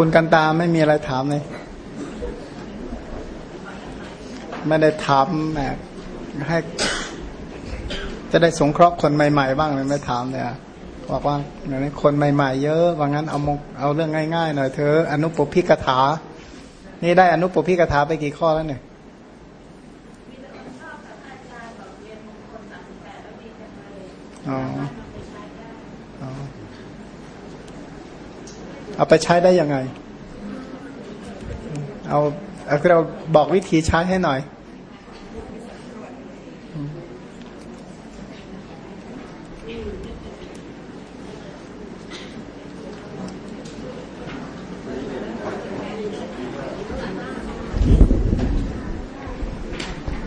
คุณกันตาไม่มีอะไรถามเลย ไม่ได้ถามแหมให้ จะได้สงเคราะห์คนใหม่ ๆ บ้างเลยไม่ถามเลยบอกว่าอย่างนี้คนใหม่ ๆ เยอะว่างั้นเอามงเอาเรื่องง่ายๆหน่อยเธออนุปพิกถา นี่ได้อนุปพิกถาไปกี่ข้อแล้วเนี่ยอ๋อ เอาไปใช้ได้ยังไงเอาเอาเราบอกวิธีใช้ให้หน่อย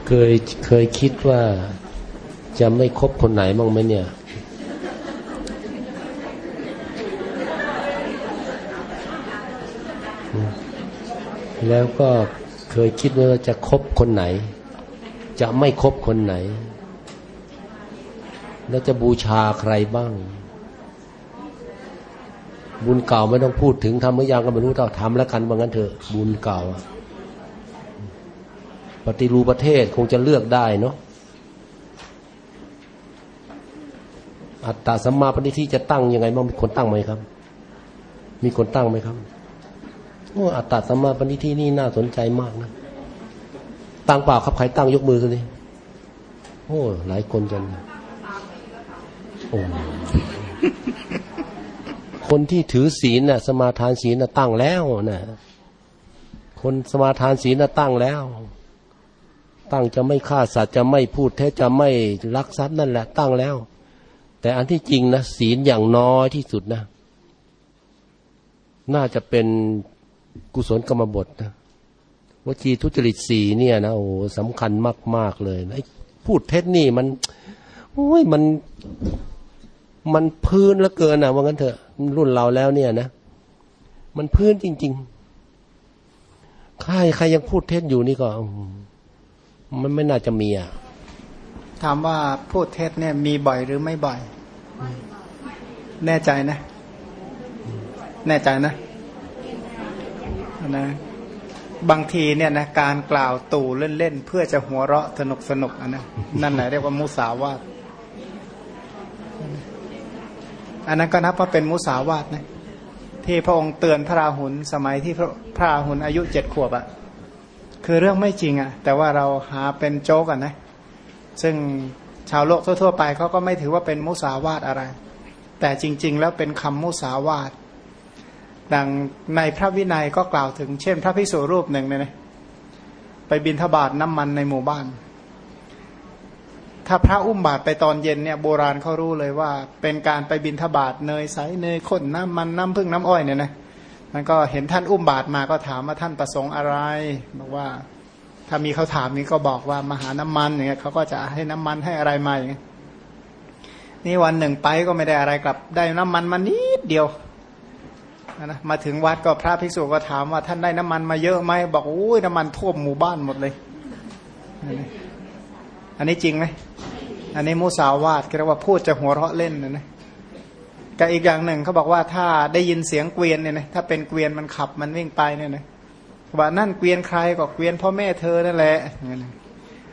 เคยเคยคิดว่าจะไม่คบคนไหนบ้างไหมเนี่ย แล้วก็เคยคิดว่าจะคบคนไหน จะไม่คบคนไหน แล้วจะบูชาใครบ้าง บุญเก่าไม่ต้องพูดถึงทำเมื่อยังก็ไม่รู้ต้องทำแล้วกันว่างั้นเถอะบุญเก่า ปฏิรูปประเทศคงจะเลือกได้เนาะอัตตาสัมมาปณิที่จะตั้งยังไงบ้างมีคนตั้งไหมครับ มีคนตั้งไหมครับ โอ้อัตตาสัมมาปณิที่นี่น่าสนใจมากนะ ตั้งเปล่าครับใครตั้งยกมือกันดิโอ้ หลายคนจังโอ้คนที่ถือศีลน่ะ สมาทานศีลน่ะตั้งแล้วนะคนสมาทานศีลน่ะตั้งแล้ว ตั้งจะไม่ฆ่าสัตว์จะไม่พูดเท็จจะไม่ลักทรัพย์นั่นแหละ ตั้งแล้ว แต่อันที่จริงนะศีลอย่างน้อยที่สุดนะ น่าจะเป็น กุศลกรรมบทนะวจีทุจริตสี่เนี่ยนะโอ้สำคัญมาก ๆ เลยไอ้พูดเท็จนี่มันโอ้ยมันมันพื้นแล้วเกินนะว่างั้นเถอะรุ่นเราแล้วเนี่ยนะ มันพื้นจริงๆใครใครยังพูดเท็จอยู่นี่ก็ มันไม่น่าจะมีอะถามว่าพูดเท็จเนี่ย มีบ่อยหรือไม่บ่อย แน่ใจนะ แน่ใจนะ นะบางทีเนี่ยนะการกล่าวตู่เล่นๆเพื่อจะหัวเราะสนุกสนุกนะนั่นไหนเรียกว่ามุสาวาทอันนั้นก็นับว่าเป็นมุสาวาทนะที่พระองค์เตือนพระราหุลสมัยที่พระพระราหุลอายุเจ็ดขวบอะ่ะคือเรื่องไม่จริงอะ่ะ แต่ว่าเราหาเป็นโจ๊กกันนะ ซึ่งชาวโลกทั่วๆไปเขาก็ไม่ถือว่าเป็นมุสาวาทอะไร แต่จริง ๆ แล้วเป็นคำมุสาวาท ดังในพระวินัยก็กล่าวถึง เช่น พระพิสุรูปหนึ่งเนี่ยนะไปบินทบาทน้ำมันในหมู่บ้าน ถ้าพระอุ้มบาทไปตอนเย็นเนี่ยโบราณเขารู้เลยว่า เป็นการไปบินทบาทเนยใสเนยข้นน้ำมันน้ำพึ่งน้ำอ้อยเนี่ยนะมันก็เห็นท่านอุ้มบาทมาก็ถามว่าท่านประสงค์อะไรบอกว่า ถ้ามีเขาถามนี้ก็บอกว่ามาหาน้ำมันอย่างเงี้ยเขาก็จะให้น้ำมันให้อะไรมาอย่างเงี้ยนี่วันหนึ่งไปก็ไม่ได้อะไรกลับ ได้น้ำมันมานิดเดียว นะมาถึงวัดก็พระภิกษุก็ถามว่าท่านได้น้ำมันมาเยอะไหมบอกโอ้ยน้ำมันท่วมหมู่บ้านหมดเลย อันนี้จริงไหมอันนี้มุสาวาทเรียกว่าพูดจะหัวเราะเล่นนะนะกับอีกอย่างหนึ่งเขาบอกว่าถ้าได้ยินเสียงเกวียนเนี่ยนะถ้าเป็นเกวียนมันขับมันวิ่งไปเนี่ยนะว่านั่นเกวียนใครก็เกวียนพ่อแม่เธอนั่นแหละ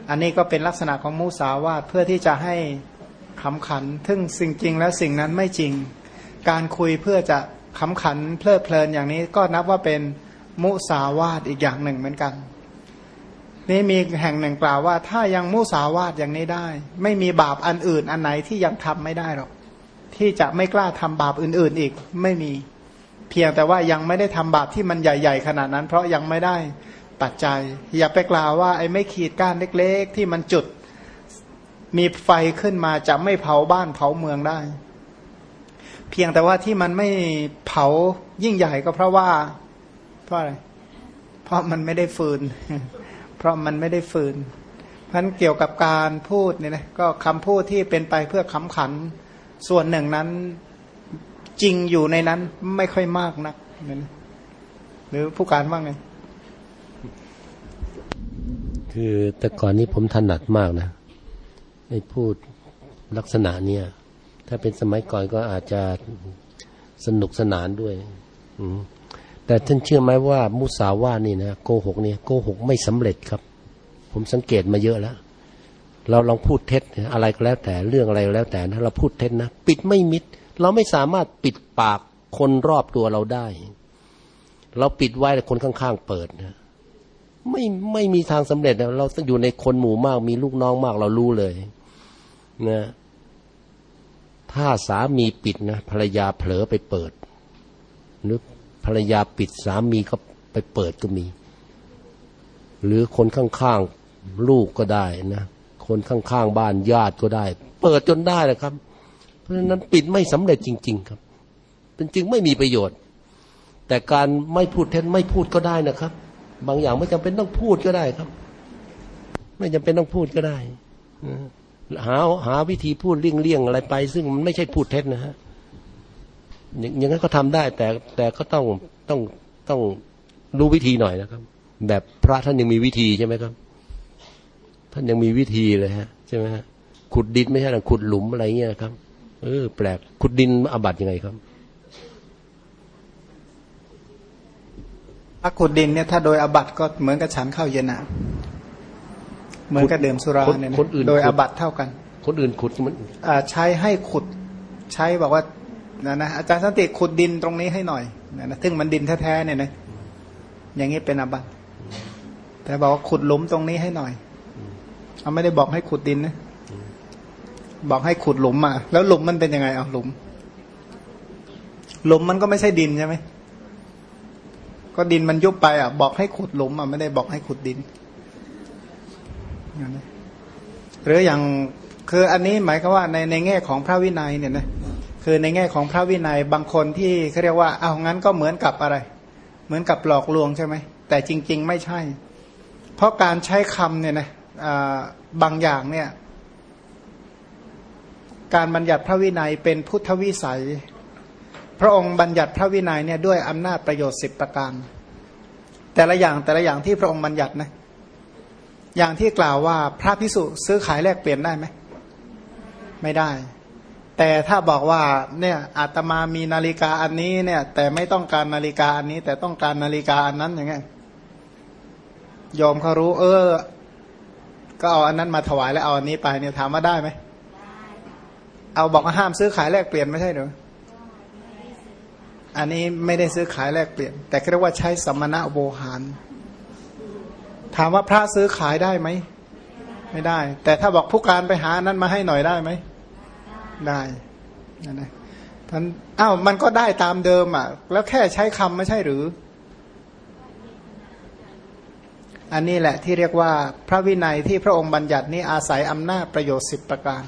อันนี้ก็เป็นลักษณะของมุสาวาทเพื่อที่จะให้ขำขันทึ่งสิ่งจริงแล้วสิ่งนั้นไม่จริง การคุยเพื่อจะ ขำขันเพลิดเพลินอย่างนี้ก็นับว่าเป็นมุสาวาทอีกอย่างหนึ่งเหมือนกัน นี่มีแห่งหนึ่งกล่าวว่า ถ้ายังมุสาวาทอย่างนี้ได้ ไม่มีบาปอันอื่นอันไหนที่ยังทำไม่ได้หรอกที่จะไม่กล้าทำบาปอื่น ๆ อีกไม่มี เพียงแต่ว่ายังไม่ได้ทำบาปที่มันใหญ่ ๆ ขนาดนั้น เพราะยังไม่ได้ปัจจัย อย่าไปกล่าวว่าไอ้ไม่ขีดก้านเล็ก ๆ ที่มันจุด มีไฟขึ้นมาจะไม่เผาบ้านเผาเมืองได้ เพียงแต่ว่าที่มันไม่เผายิ่งใหญ่ก็เพราะว่า เพราะอะไร เพราะมันไม่ได้ฟืน เพราะมันไม่ได้ฟืนเพราะนั้นเกี่ยวกับการพูดเนี่ยนะก็คำพูดที่เป็นไปเพื่อขำขัน ส่วนหนึ่งนั้นจริงอยู่ในนั้นไม่ค่อยมากนักนะหรือผู้การว่าไงคือแต่ก่อนนี้ผมถนัดมากนะไอ้พูดลักษณะเนี้ย ถ้าเป็นสมัยก่อนก็อาจจะสนุกสนานด้วย อืแต่ท่านเชื่อไหมว่ามุสาวานี่นะโกหกเนี่ยโกหกไม่สำเร็จครับ ผมสังเกตมาเยอะแล้ว เราลองพูดเท็จอะไรก็แล้วแต่เรื่องอะไรก็แล้วแต่นะเราพูดเท็จนะปิดไม่มิด เราไม่สามารถปิดปากคนรอบตัวเราได้ เราปิดไว้แต่คนข้างๆเปิดนะไม่ไม่มีทางสำเร็จนะเราต้องอยู่ในคนหมู่มาก มีลูกน้องมากเรารู้เลย นะ ถ้าสามีปิดนะภรรยาเผลอไปเปิด หรือภรรยาปิดสามีก็ไปเปิดก็มี หรือคนข้างๆลูกก็ได้นะคนข้างๆบ้านญาติก็ได้ เปิดจนได้เลยครับ เพราะฉะนั้นปิดไม่สำเร็จจริง ๆ ครับเป็นจึงไม่มีประโยชน์ แต่การไม่พูดเท็จไม่พูดก็ได้นะครับ บางอย่างไม่จำเป็นต้องพูดก็ได้ครับ ไม่จำเป็นต้องพูดก็ได้ หาหาวิธีพูดเลี่ยงๆอะไรไป ซึ่งมันไม่ใช่พูดเท็จนะฮะอย่างนั้นก็ทำได้ แต่แต่ก็ต้องต้องต้องรู้วิธีหน่อยนะครับ แบบพระท่านยังมีวิธีใช่ไหมครับ ท่านยังมีวิธีเลยฮะใช่ไหมฮะขุดดินไม่ใช่หรอขุดหลุมอะไรเงี้ยครับ เออ แปลกขุดดินอาบัติยังไงครับถ้าขุดดินเนี่ยถ้าโดยอาบัติก็เหมือนกับฉันข้าวเย็นอะ เหมือนกับดื่มสุราเนี่ยโดยอาบัติเท่ากัน คนอื่นขุดมันใช้ให้ขุดใช้บอกว่านะนะอาจารย์สันติขุดดินตรงนี้ให้หน่อยนะนะซึ่งมันดินแท้ๆเนี่ยนะอย่างนี้เป็นอาบัติแต่บอกว่าขุดหลุมตรงนี้ให้หน่อยเขาไม่ได้บอกให้ขุดดินนะบอกให้ขุดหลุมมาแล้วหลุมมันเป็นยังไงเอาหลุม หลุมมันก็ไม่ใช่ดินใช่ไหมก็ดินมันยุบไปอะ บอกให้ขุดหลุมอะไม่ได้บอกให้ขุดดิน หรืออย่างคืออันนี้หมายก็ว่าในในแง่ของพระวินัยเนี่ยนะคือในแง่ของพระวินัยบางคนที่เขาเรียกว่าเอางั้นก็เหมือนกับอะไร เหมือนกับหลอกลวงใช่ไหมแต่จริง ๆ ไม่ใช่ เพราะการใช้คำเนี่ยนะบางอย่างเนี่ยการบัญญัติพระวินัยเป็นพุทธวิสัย พระองค์บัญญัติพระวินัยเนี่ยด้วยอำนาจประโยชน์สิบประการ แต่ละอย่างแต่ละอย่างที่พระองค์บัญญัตินะ อย่างที่กล่าวว่าพระพิสุซื้อขายแลกเปลี่ยนได้ไหม ไม่ได้ แต่ถ้าบอกว่าเนี่ยอาตมามีนาฬิกาอันนี้เนี่ย แต่ไม่ต้องการนาฬิกาอันนี้ แต่ต้องการนาฬิกาอันนั้นอย่างเงี้ยยอมเขารู้ เออ ก็เอาอันนั้นมาถวายแล้วเอาอันนี้ไปเนี่ยถามว่าได้ไหมเอาบอกว่าห้ามซื้อขายแลกเปลี่ยนไม่ใช่หรืออันนี้ไม่ได้ซื้อขายแลกเปลี่ยน แต่เรียกว่าใช้สมณะโวหาร ถามว่าพระซื้อขายได้ไหม ไม่ได้ แต่ถ้าบอกผู้การไปหานั้นมาให้หน่อยได้ไหม ได้นั่นนะท่านอ้าวมันก็ได้ตามเดิมอะ แล้วแค่ใช้คำไม่ใช่หรือ อันนี้แหละที่เรียกว่าพระวินัยที่พระองค์บัญญัตินี้อาศัยอำนาจประโยชน์สิบประการ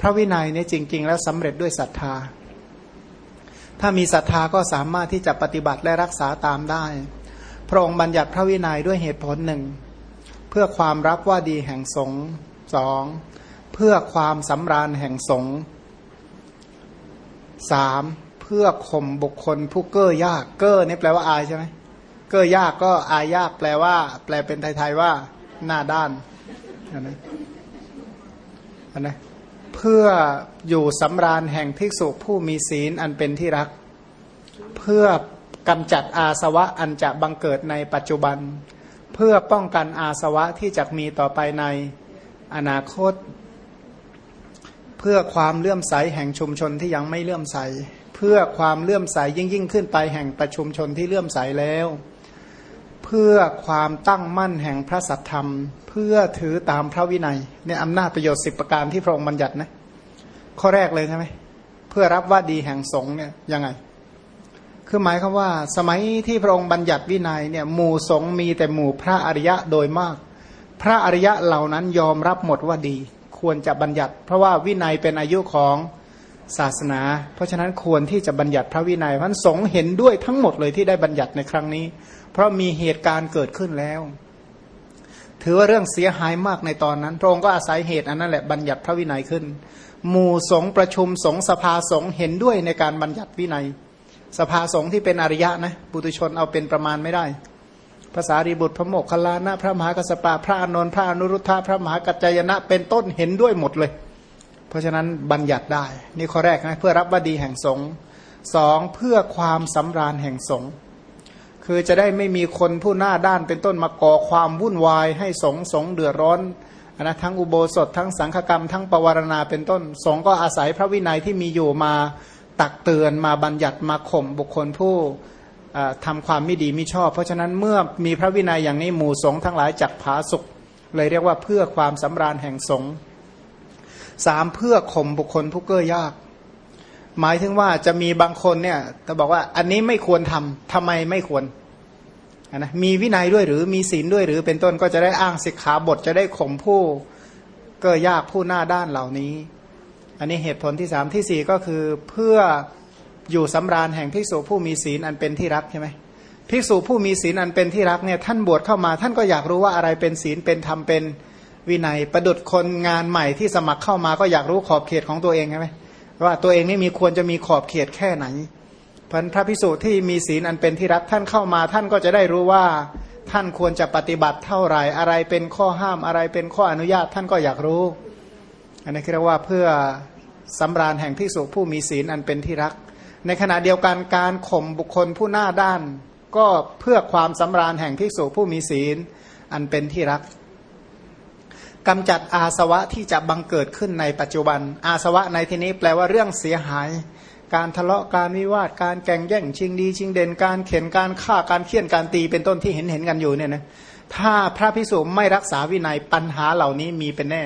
พระวินัยนี้จริง ๆ แล้วสำเร็จด้วยศรัทธา ถ้ามีศรัทธาก็สามารถที่จะปฏิบัติและรักษาตามได้ พระองค์บัญญัติพระวินัยด้วยเหตุผลหนึ่ง เพื่อความรับว่าดีแห่งสงฆ์สองเพื่อความสำราญแห่งสงฆ์สามเพื่อข่มบุคคลผู้เก้อยากเก้อนี่แปลว่าอายใช่ไหมเก้อยากก็อายยากแปลว่า แปลเป็นไทยๆว่าหน้าด้านนะนะเพื่ออยู่สำราญแห่งภิกษุผู้มีศีลอันเป็นที่รัก เพื่อ กำจัดอาสวะอันจะบังเกิดในปัจจุบัน เพื่อป้องกันอาสวะที่จะมีต่อไปในอนาคต เพื่อความเลื่อมใสแห่งชุมชนที่ยังไม่เลื่อมใส เพื่อความเลื่อมใสยิ่งยิ่งขึ้นไปแห่งประชุมชนที่เลื่อมใสแล้ว เพื่อความตั้งมั่นแห่งพระสัทธรรม เพื่อถือตามพระวินัยเนี่ยอำนาจประโยชน์สิบประการที่พระองค์บัญญัตินะข้อแรกเลยใช่ไหมเพื่อรับว่าดีแห่งสงเนี่ยยังไง คือหมายคือว่า สมัยที่พระองค์บัญญัติวินัยเนี่ยหมู่สงมีแต่หมู่พระอริยะโดยมาก พระอริยะเหล่านั้นยอมรับหมดว่าดี ควรจะบัญญัติ เพราะว่าวินัยเป็นอายุของศาสนา เพราะฉะนั้นควรที่จะบัญญัติพระวินัยพันสงเห็นด้วยทั้งหมดเลยที่ได้บัญญัติในครั้งนี้ เพราะมีเหตุการณ์เกิดขึ้นแล้ว ถือว่าเรื่องเสียหายมากในตอนนั้น พระองค์ก็อาศัยเหตุอันนั้นแหละบัญญัติพระวินัยขึ้น หมู่สงประชุมสงสภาสงเห็นด้วยในการบัญญัติวินัย สภาสงฆ์ที่เป็นอริยะนะบุตุชนเอาเป็นประมาณไม่ได้ ภาษารีบุตรพระโมกขลานะ พระมหากัสปะพระอนนท์พระอนุรุทธะพระมหากัจจยนะเป็นต้นเห็นด้วยหมดเลย เพราะฉะนั้นบัญญัติได้ นี่ข้อแรกนะเพื่อรับว่าดีแห่งสงฆ์สองเพื่อความสำราญแห่งสงฆ์คือจะได้ไม่มีคนผู้หน้าด้านเป็นต้นมาก่อความวุ่นวายให้สงสงเดือดร้อนนะทั้งอุโบสถทั้งสังฆกรรม ทั้งปวารณาเป็นต้น สงก็อาศัยพระวินัยที่มีอยู่มา ตักเตือนมาบัญญัติมาข่มบุคคลผู้ทำความไม่ดีไม่ชอบ เพราะฉะนั้นเมื่อมีพระวินัยอย่างนี้หมู่สงทั้งหลายจักผาสุข เลยเรียกว่าเพื่อความสำราญแห่งสงสามเพื่อข่มบุคคลผู้เก้อยาก หมายถึงว่าจะมีบางคนเนี่ยจะบอกว่าอันนี้ไม่ควรทำทำไมไม่ควรนะมีวินัยด้วยหรือมีศีลด้วยหรือเป็นต้นก็จะได้อ้างสิกขาบทจะได้ข่มผู้เก้อยากผู้หน้าด้านเหล่านี้ อันนี้เหตุผลที่สามที่สี่ก็คือเพื่ออยู่สำราญแห่งภิกษุผู้มีศีลอันเป็นที่รักใช่ไหมภิกษุผู้มีศีลอันเป็นที่รักเนี่ยท่านบวชเข้ามา ท่านก็อยากรู้ว่าอะไรเป็นศีลเป็นธรรมเป็นวินัย ประดุดคนงานใหม่ที่สมัครเข้ามาก็อยากรู้ขอบเขตของตัวเองใช่ไหมว่าตัวเองนี่มีควรจะมีขอบเขตแค่ไหนพันพระพิสุที่มีศีลอันเป็นที่รักท่านเข้ามา ท่านก็จะได้รู้ว่าท่านควรจะปฏิบัติเท่าไหร่อะไรเป็นข้อห้ามอะไรเป็นข้ออนุญาตท่านก็อยากรู้ นนี้เรียกว่าเพื่อสำราญแห่งพิสุผู้มีศีลอันเป็นที่รัก ในขณะเดียวกันการข่มบุคคลผู้หน้าด้าน ก็เพื่อความสำราญแห่งพิสุผู้มีศีลอันเป็นที่รักกำจัดอาสวะที่จะบังเกิดขึ้นในปัจจุบัน อาสวะในที่นี้แปลว่าเรื่องเสียหาย การทะเลาะการวิวาทการแก่งแย่งชิงดี ชิงเด่นการเข็นการฆ่าการเคี่ยนการตีเป็นต้นที่เห็นเห็นกันอยู่เนี่ยนะถ้าพระพิสุไม่รักษาวินัยปัญหาเหล่านี้มีเป็นแน่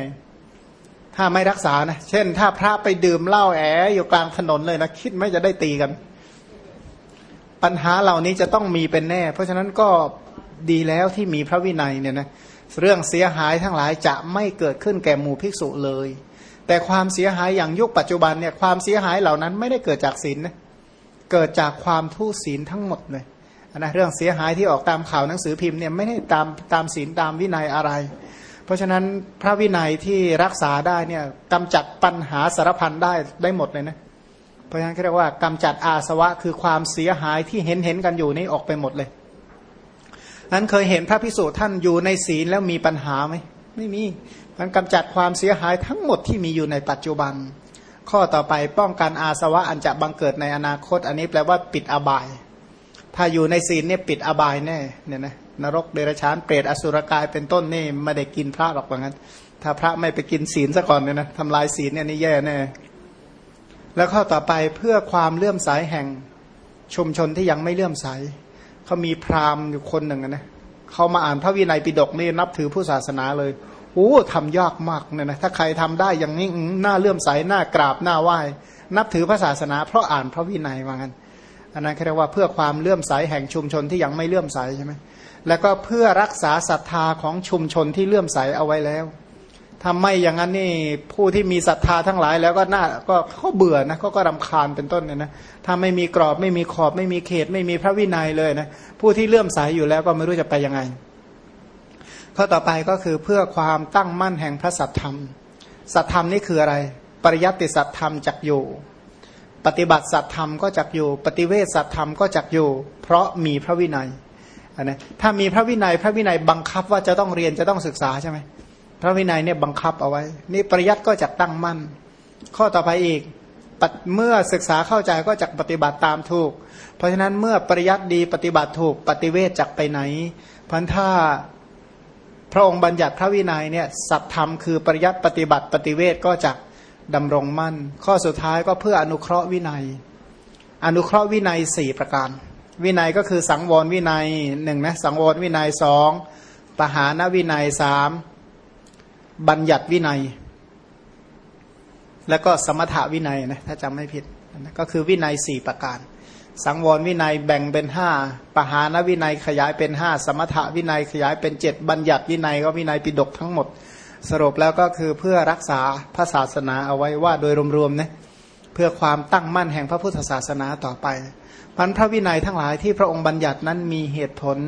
ถ้าไม่รักษานะ เช่น ถ้าพระไปดื่มเหล้าแออยู่กลางถนนเลยนะ คิดไม่จะได้ตีกัน ปัญหาเหล่านี้จะต้องมีเป็นแน่ เพราะฉะนั้นก็ดีแล้วที่มีพระวินัยเนี่ยนะเรื่องเสียหายทั้งหลายจะไม่เกิดขึ้นแก่หมู่ภิกษุเลย แต่ความเสียหายอย่างยุคปัจจุบันเนี่ยความเสียหายเหล่านั้นไม่ได้เกิดจากศีลนะเกิดจากความทุศีลทั้งหมดเลยนะเรื่องเสียหายที่ออกตามข่าวหนังสือพิมพ์เนี่ยไม่ได้ตามตามศีลตามวินัยอะไร เพราะฉะนั้นพระวินัยที่รักษาได้เนี่ยกำจัดปัญหาสารพันได้ได้หมดเลยนะเพราะฉะนั้นเรียกว่ากำจัดอาสวะคือความเสียหายที่เห็นเห็นกันอยู่นี่ออกไปหมดเลยนั้นเคยเห็นพระพิสุท่านอยู่ในศีลแล้วมีปัญหาไหมไม่มีมันกำจัดความเสียหายทั้งหมดที่มีอยู่ในปัจจุบัน ข้อต่อไปป้องกันอาสวะอันจะบังเกิดในอนาคต อันนี้แปลว่าปิดอบาย ถ้าอยู่ในศีลเนี่ยปิดอบายแน่เนี่ยนะ นรกเดรัจฉานเปรตอสุรกายเป็นต้นนี่ไม่ได้กินพระหรอกว่างั้น ถ้าพระไม่ไปกินศีลซะก่อนเนี่ยนะทำลายศีลเนี่ยนี่แย่แน่แล้วข้อต่อไปเพื่อความเลื่อมใสแห่งชุมชนที่ยังไม่เลื่อมใสเขามีพราหมณ์อยู่คนหนึ่งนะเขามาอ่านพระวินัยปิฎกนี่นับถือผู้ศาสนาเลยโอ้ทำยากมากเนี่ยนะถ้าใครทำได้อย่างนี้หน้าเลื่อมใสหน้ากราบหน้าไหว้นับถือพระศาสนา เพราะอ่านพระวินัยว่างั้นอันนั้นเรียกว่าเพื่อความเลื่อมใสแห่งชุมชนที่ยังไม่เลื่อมใสใช่ไหม แล้วก็เพื่อรักษาศรัทธาของชุมชนที่เลื่อมใสเอาไว้แล้วทำไม่อย่างนั้นนี่ผู้ที่มีศรัทธาทั้งหลายแล้วก็น่าก็เขาเบื่อนะเขาก็รำคาญเป็นต้นเนี่ยนะถ้าไม่มีกรอบไม่มีขอบไม่มีเขต ไม่มีพระวินัยเลยนะผู้ที่เลื่อมใสยอยู่แล้วก็ไม่รู้จะไปยังไงข้อต่อไปก็คือเพื่อความตั้งมั่นแห่งพระสัทธรรมสัทธรรมนี่คืออะไร ปริยัติสัทธรรมจักอยู่ ปฏิบัติสัทธรรมก็จักอยู่ ปฏิเวสสัทธรรมก็จักอยู่ เพราะมีพระวินัย นะถ้ามีพระวินัยพระวินัยบังคับว่าจะต้องเรียนจะต้องศึกษาใช่ไหมพระวินัยเนี่ยบังคับเอาไว้ นี่ปริยัติก็จะตั้งมั่น ข้อต่อไปอีกเมื่อศึกษาเข้าใจก็จะปฏิบัติตามถูก เพราะฉะนั้นเมื่อปริยัติดีปฏิบัติถูกปฏิเวทจักไปไหนพันธะพระองค์บัญญัติพระวินัยเนี่ยสัตธรรมคือปริยัติปฏิบัติปฏิเวทก็จะดำรงมั่น ข้อสุดท้ายก็เพื่ออนุเคราะห์วินัย อนุเคราะห์วินัยสี่ประการ วินัยก็คือสังวรวินัยหนึ่งนะสังวรวินัยสองปหานวินัยสามบัญญัติวินัย แล้วก็สมถาวินัยนะถ้าจำไม่ผิดก็คือวินัยสี่ประการ สังวรวินัยแบ่งเป็นห้าปหานวินัยขยายเป็นห้าสมถาวินัยขยายเป็นเจ็ดบัญญัติวินัยก็วินัยปิดกทั้งหมด สรุปแล้วก็คือเพื่อรักษาพระศาสนาเอาไว้ว่าโดยรวมๆนะเพื่อความตั้งมั่นแห่งพระพุทธศาสนาต่อไป พันพระวินัยทั้งหลายที่พระองค์บัญญัตินั้นมีเหตุผล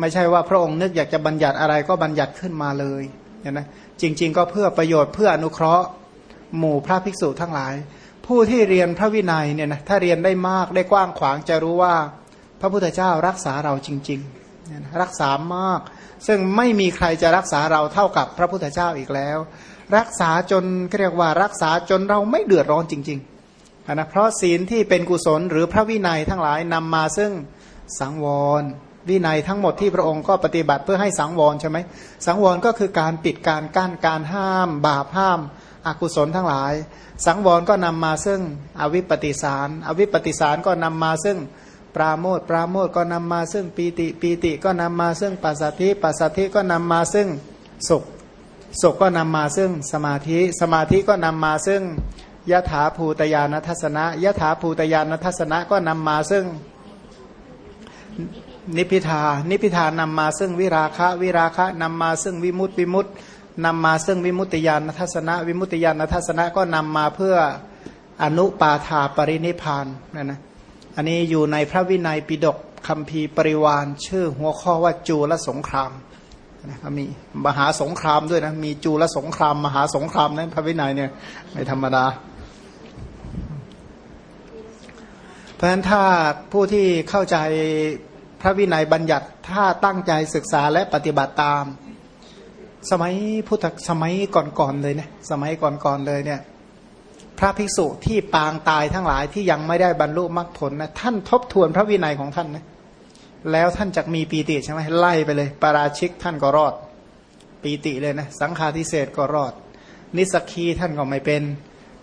ไม่ใช่ว่าพระองค์นึกอยากจะบัญญัติอะไรก็บัญญัติขึ้นมาเลยเนี่ยนะจริง ๆ ก็เพื่อประโยชน์เพื่ออนุเคราะห์หมู่พระภิกษุทั้งหลาย ผู้ที่เรียนพระวินัยเนี่ยนะถ้าเรียนได้มากได้กว้างขวางจะรู้ว่า พระพุทธเจ้ารักษาเราจริงๆรักษามาก ซึ่งไม่มีใครจะรักษาเราเท่ากับพระพุทธเจ้าอีกแล้ว รักษาจนเรียกว่ารักษาจนเราไม่เดือดร้อนจริง ๆ นะเพราะศีลที่เป็นกุศลหรือพระวินัยทั้งหลายนำมาซึ่งสังวร วินัยทั้งหมดที่พระองค์ก็ปฏิบัติเพื่อให้สังวรใช่ไหมสังวรก็คือการปิดการกั้นการห้าม บาปห้ามอกุศลทั้งหลาย สังวรก็นำมาซึ่งอวิปปิสาร อวิปปิสารก็นำมาซึ่งปราโมทปราโมทก็นำมาซึ่งปีติปีติก็นำมาซึ่งปัสสัทธิปัสสัทธิก็นำมาซึ่งสุขสุขก็นำมาซึ่งสมาธิสมาธิก็นำมาซึ่ง ยถาภูตยานทัศนะยถาภูตยานทัศนะก็นำมาซึ่งนิพิทา นิพิทานำมาซึ่งวิราคะ วิราคะนำมาซึ่งวิมุตติวิมุตตินำมาซึ่งวิมุตติยานทัศนะ วิมุตติยานทัศนะก็นำมาเพื่ออนุปาธาปรินิพานนะนะ อันนี้อยู่ในพระวินัยปิฎกคำพีปริวานชื่อหัวข้อว่าจูลสงครามนะมีมหาสงครามด้วยนะ มีจูลสงคราม มหาสงครามนั้นพระวินัยเนี่ยไม่ธรรมดา เพ ราะฉะนั้นถ้าผู้ที่เข้าใจพระวินัยบัญญัติถ้าตั้งใจศึกษาและปฏิบัติตาม สมัยพุทธสมัยก่อนๆเลยเนี่ยสมัยก่อนๆเลยเนี่ยพระภิกษุที่ปางตายทั้งหลายที่ยังไม่ได้บรรลุมรรคผลนะท่านทบทวนพระวินัยของท่านนะแล้วท่านจะมีปีติใช่ไหมไล่ไปเลยปาราชิกท่านก็รอดปีติเลยนะสังฆาทิเศษก็รอด นิสกีท่านก็ไม่เป็น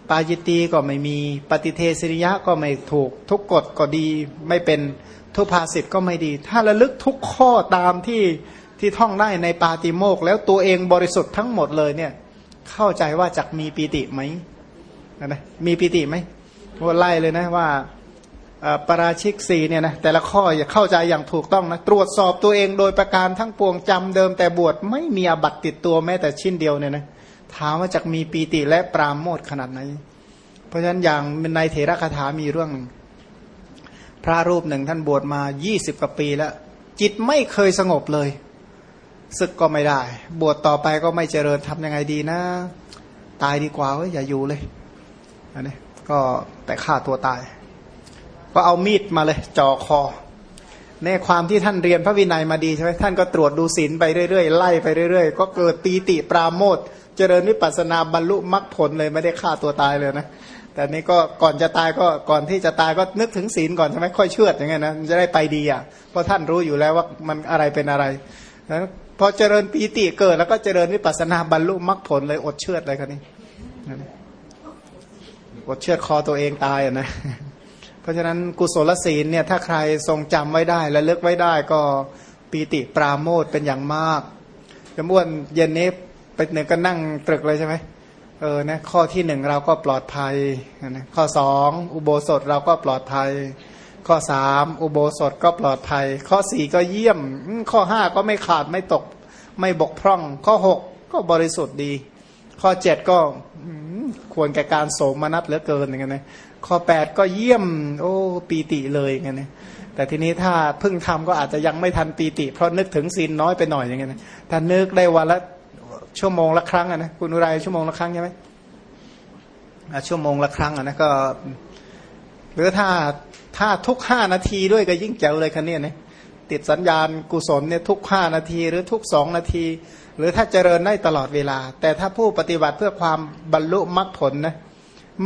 ปาจิตีก็ไม่มีปฏิเทศนิยะก็ไม่ถูก ทุกกฎก็ดีไม่เป็นทุพาสิทธ์ก็ไม่ดี ถ้าระลึกทุกข้อตามที่ที่ท่องได้ในปาติโมก แล้วตัวเองบริสุทธิ์ทั้งหมดเลยเนี่ย เข้าใจว่าจะมีปีติไหมนะมีปีติไหมว่าไล่เลยนะว่าปราชิกสีเนี่ยนะแต่ละข้ออย่าเข้าใจอย่างถูกต้องนะตรวจสอบตัวเองโดยประการทั้งปวงจำเดิมแต่บวชไม่มีอบัตติดตัวแม้แต่ชิ้นเดียวเนี่ยนะ ถามว่าจะมีปีติและปราโมทขนาดไหน เพราะฉะนั้นอย่างในเถระคาถามีเรื่องหนึ่งพระรูปหนึ่งท่านบวชมายี่สิบกว่าปีแล้ว จิตไม่เคยสงบเลยศึกก็ไม่ได้ บวชต่อไปก็ไม่เจริญทำยังไงดีนะ ตายดีกว่าเว้ยอย่าอยู่เลยอันนี้ก็แต่ฆ่าตัวตาย ก็เอามีดมาเลยจ่อคอในความที่ท่านเรียนพระวินัยมาดีใช่ไหมท่านก็ตรวจดูศีลไปเรื่อยๆไล่ไปเรื่อยๆ ก็เกิดปีติปราโมท เจริญวิปัสนาบรรลุมรรคผลเลยไม่ได้ฆ่าตัวตายเลยนะแต่นี้ก็ก่อนจะตายก็ก่อนที่จะตายก็นึกถึงศีลก่อนใช่ไหมค่อยเชื่ออย่างเงี้ยนะจะได้ไปดีอะเพราะท่านรู้อยู่แล้วว่ามันอะไรเป็นอะไรนะพอเจริญปีติเกิด แล้วก็เจริญวิปัสนาบรรลุมรรคผลเลยอดเชื่อเลยครับนี่อดเชื่อคอตัวเองตายอะนะเพราะฉะนั้นกุศลศีลเนี่ยถ้าใครทรงจำไว้ได้และเลิกไว้ได้ก็ปีติปราโมทเป็นอย่างมากจะม้วนเย็นนี้ ไปหนึ่งก็นั่งตรึกเลยใช่ไหมเออนะข้อที่หนึ่งเราก็ปลอดภัยนะข้อสองอุโบสถเราก็ปลอดภัย ข้อสามอุโบสถก็ปลอดภัย ข้อสี่ก็เยี่ยม ข้อห้าก็ไม่ขาดไม่ตก ไม่บกพร่อง ข้อหกก็บริสุทธิ์ดี ข้อเจ็ดก็ควรแก่การโสมนัสเหลือเกินอย่างเงี้ยนะข้อแปดก็เยี่ยม โอ้ปีติเลยไงเนี่ยแต่ทีนี้ถ้าเพิ่งทำก็อาจจะยังไม่ทันปีติ เพราะนึกถึงศีลน้อยไปหน่อยอย่างเงี้ยถ้านึกได้วันละ ชั่วโมงละครั้งอะนะคุณอุไรชั่วโมงละครั้งใช่ไหมชั่วโมงละครั้งอะนะก็ หรือถ้าถ้าทุกห้านาทีด้วยก็ยิ่งเจ๋วเลยคันนี้เนี่ยติดสัญญาณกุศลเนี่ยทุกห้านาที หรือทุกสองนาที หรือถ้าเจริญได้ตลอดเวลา แต่ถ้าผู้ปฏิบัติเพื่อความบรรลุมรรคผลนะ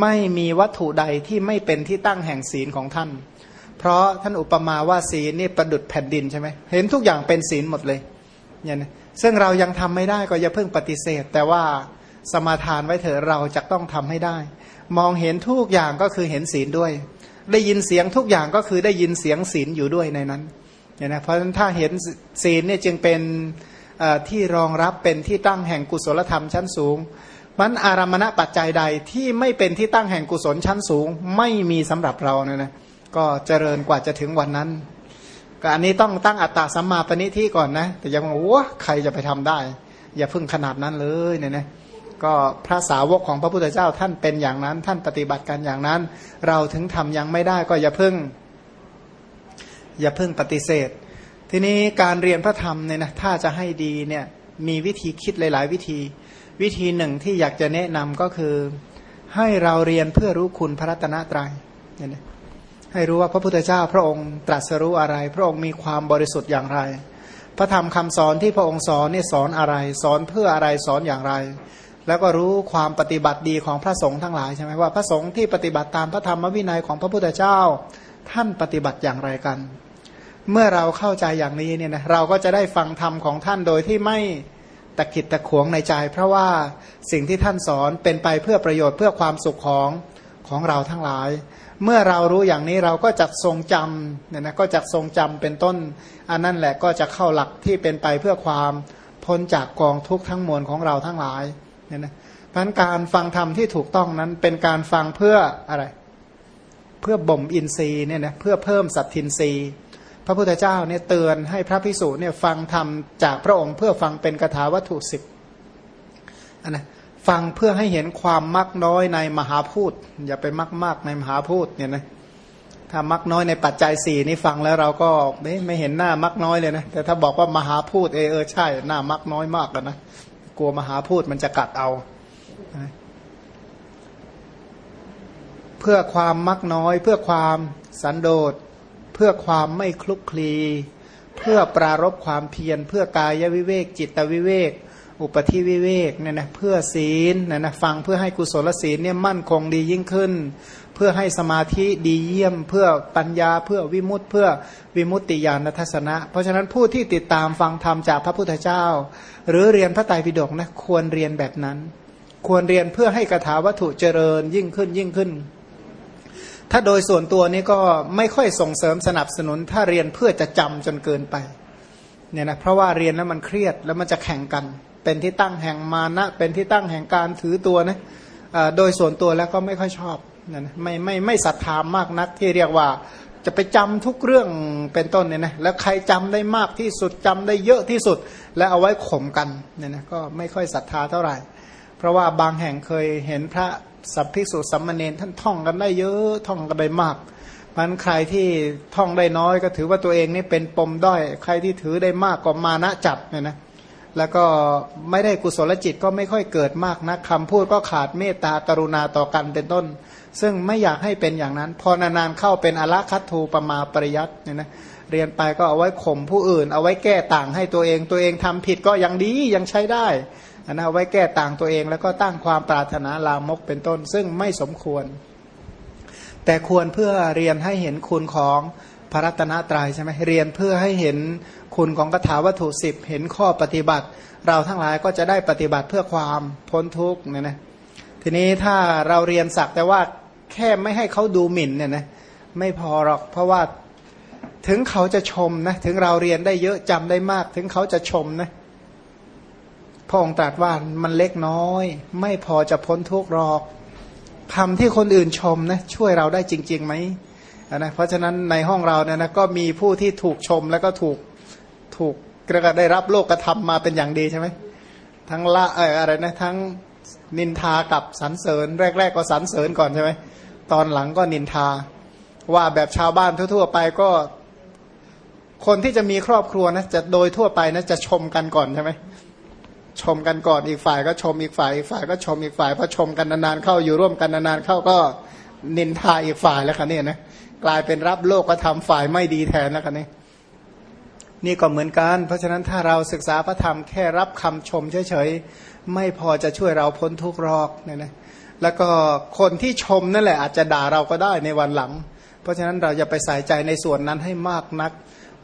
ไม่มีวัตถุใดที่ไม่เป็นที่ตั้งแห่งศีลของท่าน เพราะท่านอุปมาว่าศีลนี่ประดุดแผ่นดินใช่ไหมเห็นทุกอย่างเป็นศีลหมดเลย เนี่ยนะซึ่งเรายังทำไม่ได้ก็อย่าเพิ่งปฏิเสธ แต่ว่าสมาทานไว้เถอะเราจะต้องทำให้ได้ มองเห็นทุกอย่างก็คือเห็นศีลด้วย ได้ยินเสียงทุกอย่างก็คือได้ยินเสียงศีลอยู่ด้วยในนั้นเนี่ยนะเพราะฉะนั้นถ้าเห็นศีลเนี่ยจึงเป็นที่รองรับเป็นที่ตั้งแห่งกุศลธรรมชั้นสูงมันอารมณปัจจัยใดที่ไม่เป็นที่ตั้งแห่งกุศลชั้นสูง ไม่มีสำหรับเราเนี่ยนะก็เจริญกว่าจะถึงวันนั้น ก็อันนี้ต้องตั้งอัตตาสัมมาปณิที่ก่อนนะ แต่ยังว่าใครจะไปทำได้ อย่าพึ่งขนาดนั้นเลยเนี่ยนะก็พระสาวกของพระพุทธเจ้าท่านเป็นอย่างนั้น ท่านปฏิบัติกันอย่างนั้น เราถึงทำยังไม่ได้ก็อย่าพึ่ง อย่าพึ่งปฏิเสธ ทีนี้การเรียนพระธรรมเนี่ยนะถ้าจะให้ดีเนี่ยมีวิธีคิดหลาย ๆ วิธี วิธีหนึ่งที่อยากจะแนะนำก็คือ ให้เราเรียนเพื่อรู้คุณพระรัตนตรยัยเนี่ย ให้รู้ว่าพระพุทธเจ้าพระองค์ตรัสรู้อะไร พระองค์มีความบริสุทธิ์อย่างไร พระธรรมคำสอนที่พระองค์สอนนี่สอนอะไร สอนเพื่ออะไรสอนอย่างไร แล้วก็รู้ความปฏิบัติดีของพระสงฆ์ทั้งหลายใช่ไหมว่าพระสงฆ์ที่ปฏิบัติตามพระธรรมวินัยของพระพุทธเจ้า ท่านปฏิบัติอย่างไรกัน เมื่อเราเข้าใจอย่างนี้เนี่ยนะเราก็จะได้ฟังธรรมของท่านโดยที่ไม่ตะกิดตะขวงในใจ เพราะว่าสิ่งที่ท่านสอนเป็นไปเพื่อประโยชน์เพื่อความสุขของ ของเราทั้งหลาย เมื่อเรารู้อย่างนี้เราก็จะทรงจำเนี่ยนะก็จะทรงจำเป็นต้น อันนั่นแหละก็จะเข้าหลักที่เป็นไปเพื่อความพ้นจากกองทุกข์ทั้งมวลของเราทั้งหลายเนี่ยนะเพราะการฟังธรรมที่ถูกต้องนั้นเป็นการฟังเพื่ออะไร เพื่อบ่มอินทรีย์เนี่ยนะเพื่อเพิ่มสัตทินทรีย์ พระพุทธเจ้าเนี่ยเตือนให้พระพิสุเนี่ยฟังธรรมจากพระองค์เพื่อฟังเป็นคาถาวัตถุสิบอันนะ ฟังเพื่อให้เห็นความมักน้อยในมหาพูดอย่าไปมักมากในมหาพูดเนี่ยนะถ้ามักน้อยในปัจจัยสี่นี่ฟังแล้วเราก็ไม่เห็นหน้ามักน้อยเลยนะแต่ถ้าบอกว่ามหาพูดเออเออใช่หน้ามักน้อยมากกันนะกลัวมหาพูดมันจะกัดเอา เพื่อความมักน้อย เพื่อความสันโดษ เพื่อความไม่คลุกคลี เพื่อปรารบความเพียร เพื่อกายวิเวกจิตวิเวก อุปธิวิเวกเนี่ยนะเพื่อศีลเนี่ยนะฟังเพื่อให้กุศลศีลเนี่ยมั่นคงดียิ่งขึ้น เพื่อให้สมาธิดีเยี่ยม เพื่อปัญญาเพื่อวิมุตติเพื่อวิมุตติญาณทัศนะ เพราะฉะนั้นผู้ที่ติดตามฟังธรรมจากพระพุทธเจ้า หรือเรียนพระไตรปิฎกนะควรเรียนแบบนั้น ควรเรียนเพื่อให้กถาวัตถุเจริญยิ่งขึ้นยิ่งขึ้น ถ้าโดยส่วนตัวนี้ก็ไม่ค่อยส่งเสริมสนับสนุน ถ้าเรียนเพื่อจะจำจนเกินไปเนี่ยนะเพราะว่าเรียนแล้วมันเครียดแล้วมันจะแข่งกัน เป็นที่ตั้งแห่งมานะ เป็นที่ตั้งแห่งการถือตัวนะโดยส่วนตัวแล้วก็ไม่ค่อยชอบนะไม่ไม่ไม่ศรัทธามากนักที่เรียกว่าจะไปจำทุกเรื่องเป็นต้นเนี่ยนะแล้วใครจำได้มากที่สุดจำได้เยอะที่สุด แล้วเอาไว้ข่มกันเนี่ยนะก็ไม่ค่อยศรัทธาเท่าไหร่ เพราะว่าบางแห่งเคยเห็นพระสัพพิสุสัมมาเนนท่านท่องกันได้เยอะท่องกันได้มากมันใครที่ท่องได้น้อยก็ถือว่าตัวเองนี่เป็นปมด้อย ใครที่ถือได้มากก็มานะจัดเนี่ยนะ แล้วก็ไม่ได้กุศลจิตก็ไม่ค่อยเกิดมากนะคำพูดก็ขาดเมตตากรุณาต่อกันเป็นต้น ซึ่งไม่อยากให้เป็นอย่างนั้น พอนานๆเข้าเป็นอละคัตทูปมาปริยัตเนี่ยนะเรียนไปก็เอาไว้ข่มผู้อื่น เอาไว้แก้ต่างให้ตัวเองตัวเองทำผิดก็ยังดียังใช้ได้อันนั้นเอาไว้แก้ต่างตัวเอง แล้วก็ตั้งความปรารถนาลามกเป็นต้น ซึ่งไม่สมควร แต่ควรเพื่อเรียนให้เห็นคุณของพระรัตนตรัยใช่ไหมเรียนเพื่อให้เห็น คุณของคาถาวัตถุสิบเห็นข้อปฏิบัติ เราทั้งหลายก็จะได้ปฏิบัติเพื่อความพ้นทุกข์เนี่ยนะทีนี้ถ้าเราเรียนสักแต่ว่าแค่ไม่ให้เขาดูหมิ่นเนี่ยนะไม่พอหรอกเพราะว่าถึงเขาจะชมนะถึงเราเรียนได้เยอะจำได้มาก ถึงเขาจะชมนะพระองค์ตรัสว่ามันเล็กน้อย ไม่พอจะพ้นทุกข์หรอกคำที่คนอื่นชมนะช่วยเราได้จริงๆไหมนะเพราะฉะนั้นในห้องเราเนี่ยนะก็มีผู้ที่ถูกชมแล้วก็ถูก ถูกกระได้รับโลกกระทำมาเป็นอย่างดีใช่ไหมทั้งละเอออะไรนะทั้งนินทากับสรรเสริญ แรก ๆ ก็สรรเสริญก่อนใช่ไหมตอนหลังก็นินทา ว่าแบบชาวบ้านทั่ว ๆ ไปก็ คนที่จะมีครอบครัวนะจะโดยทั่วไปนะจะชมกันก่อนใช่ไหมชมกันก่อนอีกฝ่ายก็ชมอีกฝ่ายอีกฝ่ายก็ชมอีกฝ่ายพอชมกันนานๆเข้าอยู่ร่วมกันนานๆเข้าก็นินทาอีกฝ่ายแล้วคันนี้นะกลายเป็นรับโลกก็ทำฝ่ายไม่ดีแทนแล้วคันนี้ นี่ก็เหมือนกัน เพราะฉะนั้นถ้าเราศึกษาพระธรรมแค่รับคำชมเฉยๆ ไม่พอจะช่วยเราพ้นทุกข์รอกเนี่ยนะแล้วก็คนที่ชมนั่นแหละอาจจะด่าเราก็ได้ในวันหลัง เพราะฉะนั้นเราจะไปใส่ใจในส่วนนั้นให้มากนัก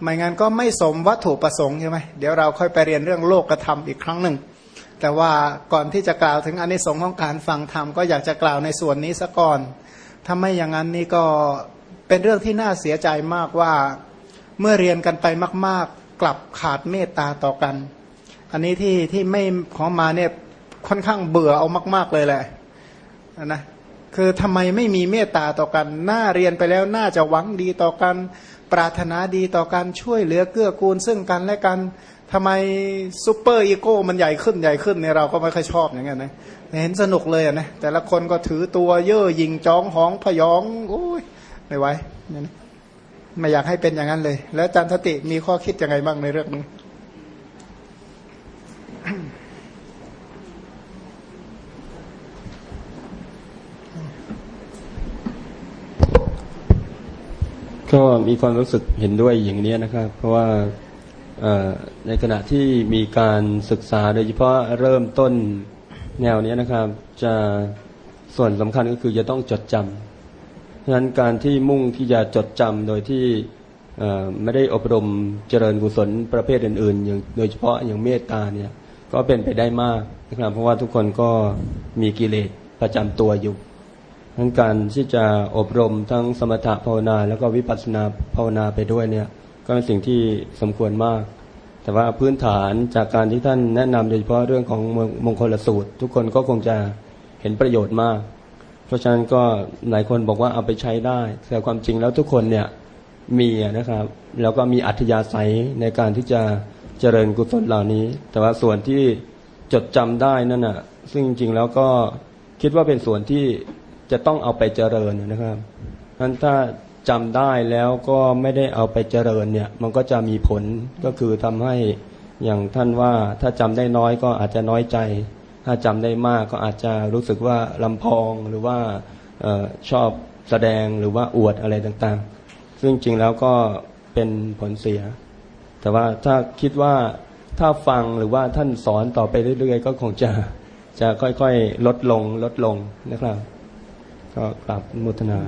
ไม่งั้นก็ไม่สมวัตถุประสงค์ใช่ไหมเดี๋ยวเราค่อยไปเรียนเรื่องโลกกระทำอีกครั้งหนึ่ง แต่ว่าก่อนที่จะกล่าวถึงอนิสงส์ของการฟังธรรมก็อยากจะกล่าวในส่วนนี้ซะก่อนถ้าไม่อย่างนั้นนี่ก็เป็นเรื่องที่น่าเสียใจมากว่า เมื่อเรียนกันไปมาก ๆ กลับขาดเมตตาต่อกัน อันนี้ที่ที่ไม่ของมาเนี่ยค่อนข้างเบื่อเอามาก ๆ เลยแหละนะคือทำไมไม่มีเมตตาต่อกัน น่าเรียนไปแล้วน่าจะหวังดีต่อกัน ปรารถนาดีต่อกันช่วยเหลือเกื้อกูล ซึ่งกันและกันทำไม superego มันใหญ่ขึ้นใหญ่ขึ้นเนี่ยเราก็ไม่ค่อยชอบอย่างเงี้ยนะเห็นสนุกเลยอะนะแต่ละคนก็ถือตัวเย่อหยิงจ้องหองพยองโอ้ยไม่ไหวเนี่ยนะ ไม่อยากให้เป็นอย่างนั้นเลย แล้วจันทติมีข้อคิดยังไงบ้างในเรื่องนี้ก็มีความรู้สึกเห็นด้วยอย่างนี้นะครับ เพราะว่าในขณะที่มีการศึกษาโดยเฉพาะเริ่มต้นแนวนี้นะครับ จะส่วนสำคัญก็คือจะต้องจดจำ ฉะนั้นการที่มุ่งที่จะจดจำโดยที่ไม่ได้อบรมเจริญกุศลประเภทอื่นๆอย่างโดยเฉพาะอย่างเมตตาเนี่ยก็เป็นไปได้มากนะครับเพราะว่าทุกคนก็มีกิเลสประจำตัวอยู่ทั้งการที่จะอบรมทั้งสมถะภาวนา แล้วก็วิปัสสนาภาวนาไปด้วยเนี่ยก็เป็นสิ่งที่สมควรมาก แต่ว่าพื้นฐานจากการที่ท่านแนะนำโดยเฉพาะเรื่องของมงคลสูตร ทุกคนก็คงจะเห็นประโยชน์มาก เพราะฉะนั้นก็หลายคนบอกว่าเอาไปใช้ได้ แต่ความจริงแล้วทุกคนเนี่ยมีนะครับ แล้วก็มีอัธยาศัยในการที่จะเจริญกุศลเหล่านี้ แต่ว่าส่วนที่จดจำได้นั่นน่ะ ซึ่งจริงๆแล้วก็คิดว่าเป็นส่วนที่จะต้องเอาไปเจริญนะครับนั้นถ้าจำได้แล้วก็ไม่ได้เอาไปเจริญเนี่ย มันก็จะมีผลก็คือทำให้อย่างท่านว่าถ้าจำได้น้อยก็อาจจะน้อยใจ ถ้าจำได้มากก็อาจจะรู้สึกว่าลำพองหรือว่าออชอบแสดงหรือว่าอวดอะไรต่างๆ ซึ่งจริงแล้วก็เป็นผลเสีย แต่ว่าถ้าคิดว่าถ้าฟังหรือว่าท่านสอนต่อไปเรื่อยๆ ก็คงจะจะค่อยๆ ลดลงลดลงนะครับ ก็กลับมุทนา